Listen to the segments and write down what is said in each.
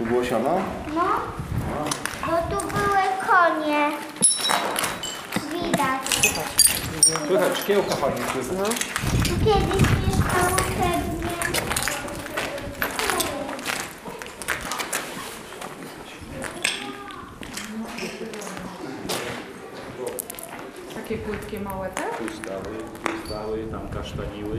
Tu było siano? No, bo tu były konie. Widać. Słychać, szkiełka chodzi przez... No. Tu kiedyś mieszkało pewnie. Takie płytkie małe te? Tu stały, tu stały, tam kasztaniły.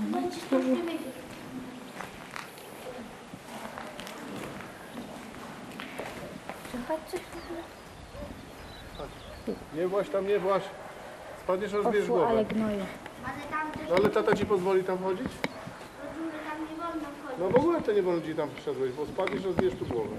właź tam, nie właź. Spadniesz, rozbierz ale głowę. gnoju. Ale tam też No ale tata ci pozwoli tam chodzić? tam nie wolno. No w ogóle to nie wolno ci tam wszedłeś, bo spadniesz, rozbierz tu głowę.